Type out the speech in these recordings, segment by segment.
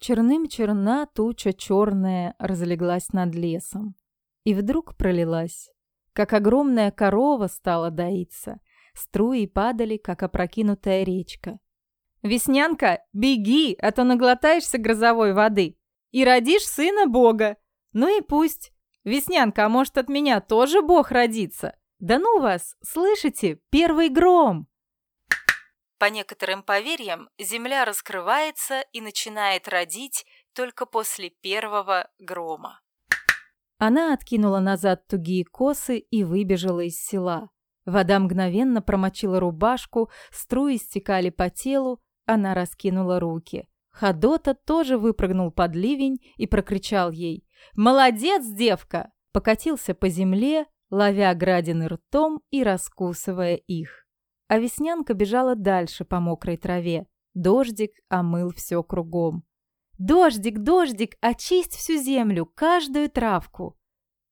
Черным черна туча черная разлеглась над лесом. И вдруг пролилась. Как огромная корова стала доиться. Струи падали, как опрокинутая речка. «Веснянка, беги, а то наглотаешься грозовой воды. И родишь сына Бога. Ну и пусть. Веснянка, а может, от меня тоже Бог родится? Да ну вас, слышите, первый гром!» По некоторым поверьям, земля раскрывается и начинает родить только после первого грома. Она откинула назад тугие косы и выбежала из села. Вода мгновенно промочила рубашку, струи стекали по телу, она раскинула руки. Хадота тоже выпрыгнул под ливень и прокричал ей «Молодец, девка!» Покатился по земле, ловя градины ртом и раскусывая их. А Веснянка бежала дальше по мокрой траве. Дождик омыл все кругом. «Дождик, дождик, очисть всю землю, каждую травку!»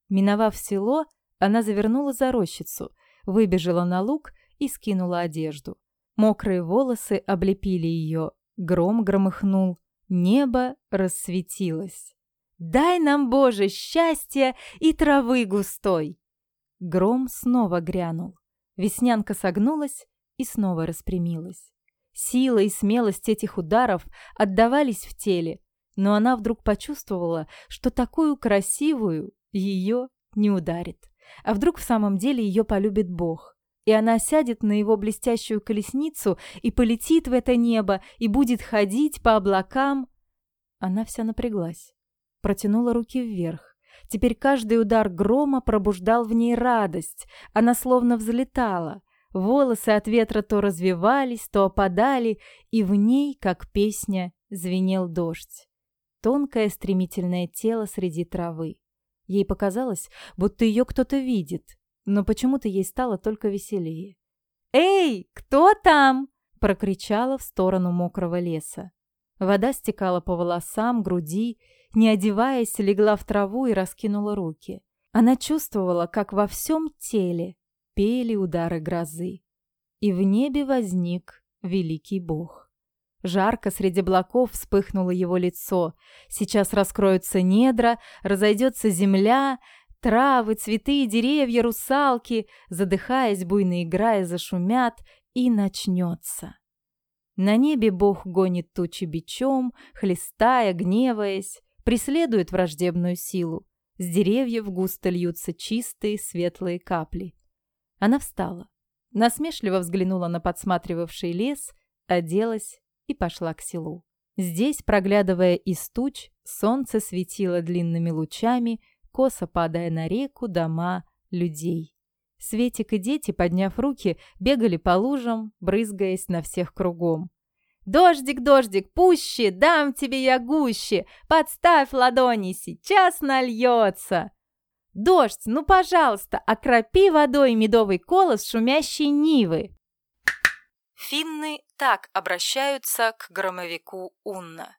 Миновав село, она завернула за рощицу, выбежала на луг и скинула одежду. Мокрые волосы облепили ее, гром громыхнул, небо рассветилось. «Дай нам, Боже, счастья и травы густой!» Гром снова грянул. Веснянка согнулась и снова распрямилась. Сила и смелость этих ударов отдавались в теле, но она вдруг почувствовала, что такую красивую ее не ударит. А вдруг в самом деле ее полюбит Бог? И она сядет на его блестящую колесницу и полетит в это небо, и будет ходить по облакам. Она вся напряглась, протянула руки вверх Теперь каждый удар грома пробуждал в ней радость. Она словно взлетала. Волосы от ветра то развивались, то опадали, и в ней, как песня, звенел дождь. Тонкое стремительное тело среди травы. Ей показалось, будто ее кто-то видит, но почему-то ей стало только веселее. «Эй, кто там?» – прокричала в сторону мокрого леса. Вода стекала по волосам, груди не одеваясь, легла в траву и раскинула руки. Она чувствовала, как во всем теле пели удары грозы. И в небе возник великий бог. Жарко среди облаков вспыхнуло его лицо. Сейчас раскроются недра, разойдется земля, травы, цветы, и деревья, русалки, задыхаясь, буйно играя, зашумят, и начнется. На небе бог гонит тучи бичом, хлестая, гневаясь преследует враждебную силу. С деревьев густо льются чистые светлые капли. Она встала, насмешливо взглянула на подсматривавший лес, оделась и пошла к селу. Здесь, проглядывая из туч, солнце светило длинными лучами, косо падая на реку, дома, людей. Светик и дети, подняв руки, бегали по лужам, брызгаясь на всех кругом. «Дождик, дождик, пуще, дам тебе я гуще, подставь ладони, сейчас нальется!» «Дождь, ну, пожалуйста, окропи водой медовый колос шумящей нивы!» Финны так обращаются к громовику Унна.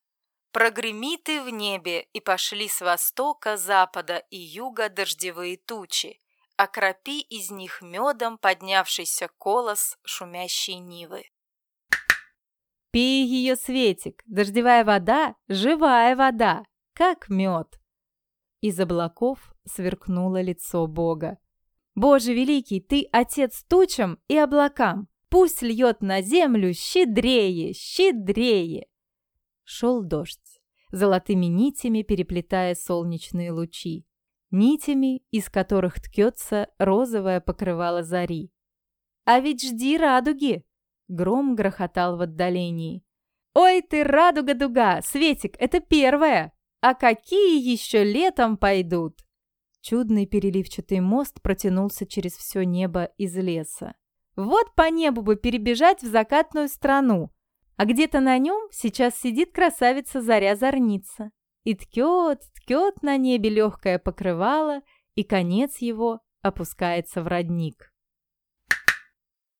«Прогремит и в небе, и пошли с востока, запада и юга дождевые тучи, окропи из них медом поднявшийся колос шумящей нивы». Пей ее, Светик, дождевая вода – живая вода, как мед. Из облаков сверкнуло лицо Бога. «Боже великий, ты отец тучам и облакам! Пусть льет на землю щедрее, щедрее!» Шел дождь, золотыми нитями переплетая солнечные лучи, нитями, из которых ткется розовое покрывало зари. «А ведь жди радуги!» Гром грохотал в отдалении. «Ой ты, радуга-дуга! Светик, это первое! А какие еще летом пойдут!» Чудный переливчатый мост протянулся через все небо из леса. «Вот по небу бы перебежать в закатную страну! А где-то на нем сейчас сидит красавица Заря-Зорница. И ткет, ткет на небе легкое покрывало, и конец его опускается в родник».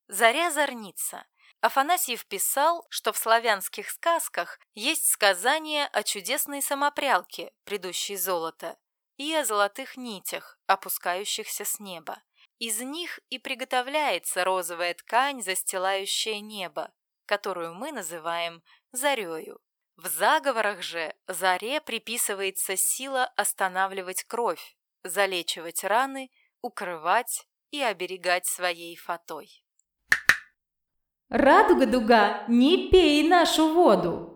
Заря-Зорница Афанасьев писал, что в славянских сказках есть сказание о чудесной самопрялке, придущей золото, и о золотых нитях, опускающихся с неба. Из них и приготовляется розовая ткань, застилающая небо, которую мы называем зарею. В заговорах же заре приписывается сила останавливать кровь, залечивать раны, укрывать и оберегать своей фатой. Радуга-дуга, не пей нашу воду!»